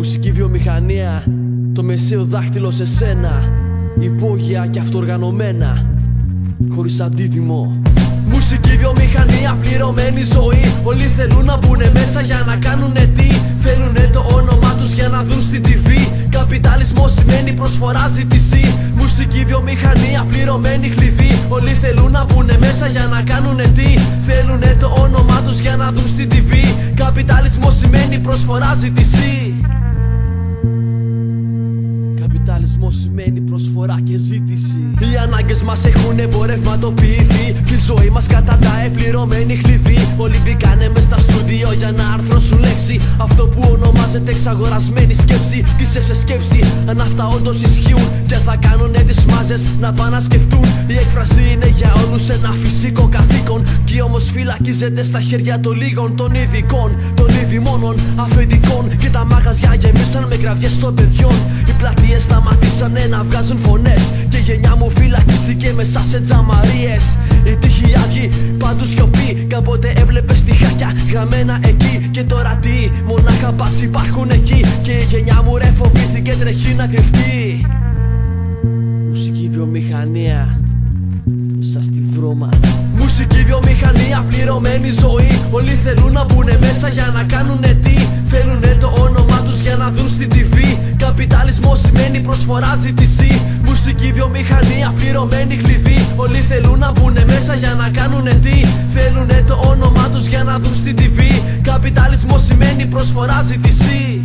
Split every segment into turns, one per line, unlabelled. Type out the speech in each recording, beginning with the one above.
Μουσική βιομηχανία, το μεσαίο δάχτυλο σε σένα Υπόγεια και αυτοργανωμένα, χωρίς αντίτιμο Μουσική βιομηχανία, πληρωμένη ζωή Όλοι θέλουν να μπουν μέσα για να κάνουν τι. Θέλουνε το όνομά τους για να δουν στην TV. Καπιταλισμός σημαίνει προσφορά ζήτηση. Μουσική βιομηχανία, πληρωμένη χλειδί Όλοι θέλουν να μπουν μέσα για να κάνουν τι. Θέλουνε το όνομά τους για να δουν στην TV. Καπιταλισμός σημαίνει προσφορά ζήτηση Καπιταλισμό σημαίνει προσφορά και ζήτηση. Οι ανάγκες μας έχουν εμπορευματοποιηθεί. Τη ζωή μας κατά τα επληρωμένη χλειδί. Όλοι μπήκανε μες στα στούντιο για να αρθρώσουν λέξη. Αυτό που ονομάζεται εξαγορασμένη σκέψη. Κλείσε σε σκέψη αν αυτά όντως ισχύουν. Και θα κάνουν τις μάζες να πάνε να σκεφτούν. Η έκφραση είναι για όλους ένα φυσικό καθήκον. Κι όμως φυλακίζεται στα χέρια των λίγων των ειδικών. Των ειδημόνων αφεντικών. Και τα μαγαζιά γεμίσαν με κραυγές των παιδιών. Οι πλατείες σταματήσανε να βγάζουν φωνές. Και η γενιά μου φυλακίστηκε μέσα σε τζαμαρίε. Η τύχη άδειοι, παντού σιωπή. Κάποτε έβλεπες χάκια γραμμένα υπάρχουν εκεί. Και η γενιά μου ρε φοβήθηκε τρεχεί να κρυφτεί. Μουσική βιομηχανία, σα στη βρώμα. Μουσική βιομηχανία, πληρωμένη ζωή. Όλοι θέλουν να μπουν μέσα για να κάνουν τι. Θέλουνε το όνομά τους για να δουν στην TV. Καπιταλισμός σημαίνει προσφορά ζήτηση. Μουσική βιομηχανία, πληρωμένη χλειδί. Όλοι θέλουν να μπουν μέσα για να κάνουν τι. Θέλουνε το όνομά τους για να δουν στην TV. Καπιταλισμός σημαίνει προσφορά ζήτηση.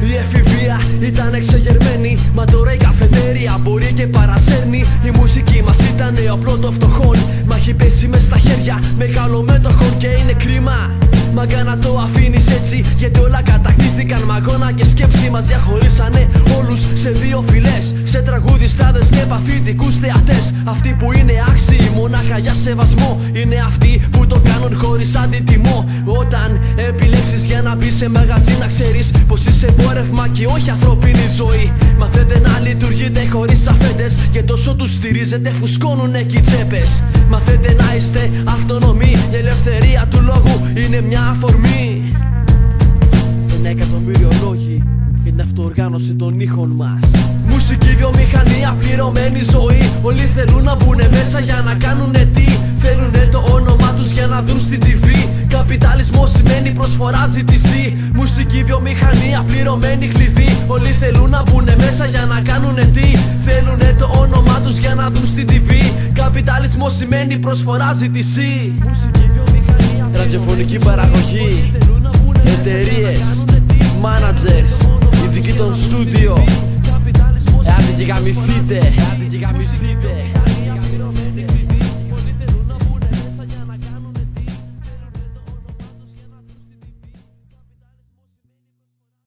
Η εφηβεία ήταν εξεγερμένη Μα τώρα η καφετέρια μπορεί και παρασέρνει Η μουσική μας ήταν όπλο των φτωχών Μα έχει πέσει μες στα χέρια μεγάλο μέτοχων Και είναι κρίμα Μαγκα να το αφήνεις έτσι Γιατί όλα κατακτήθηκαν μαγώνα και σκέψη Μας διαχωρίσανε όλους σε δύο φυλές. Σε τραγουδιστάδες και παθητικούς θεατές. Αυτοί που είναι άξιοι μονάχα για σεβασμό Είναι αυτοί που το κάνουν χωρίς αντιτιμό. Όταν επιλέξεις για να μπεις σε μαγαζί να ξέρεις Πως είσαι εμπόρευμα και όχι ανθρώπινη ζωή. Μαθαίνετε να λειτουργείτε χωρίς αφέντες Και τόσο τους στηρίζετε φουσκώνουν εκεί τσέπες. Μαθαίνετε να είστε αυτονομοί Η ελευθερία του λόγου είναι μια αφορμή. Ένα εκατομμύριο λόγοι για την αυτοοργάνωση των ήχων μας. Μουσική βιομηχανία, πληρωμένη ζωή. Όλοι θέλουν να μπουν μέσα για να κάνουν τι. Θέλουνε το όνομά τους για να δουν στην TV. Καπιταλισμός σημαίνει προσφορά ζήτηση. Μουσική βιομηχανία, πληρωμένη χλειδί. Όλοι θέλουν να μπουν μέσα για να κάνουν τι. Θέλουνε το όνομά τους για να δουν στην TV. Καπιταλισμός σημαίνει προσφορά ζήτηση. Μουσική βιομηχανία, ραδιοφωνική παραγωγή. Εταιρείες, managers, ειδικοί των στούντιο. Άντε και γαμηθείτε, άντε και γαμηθείτε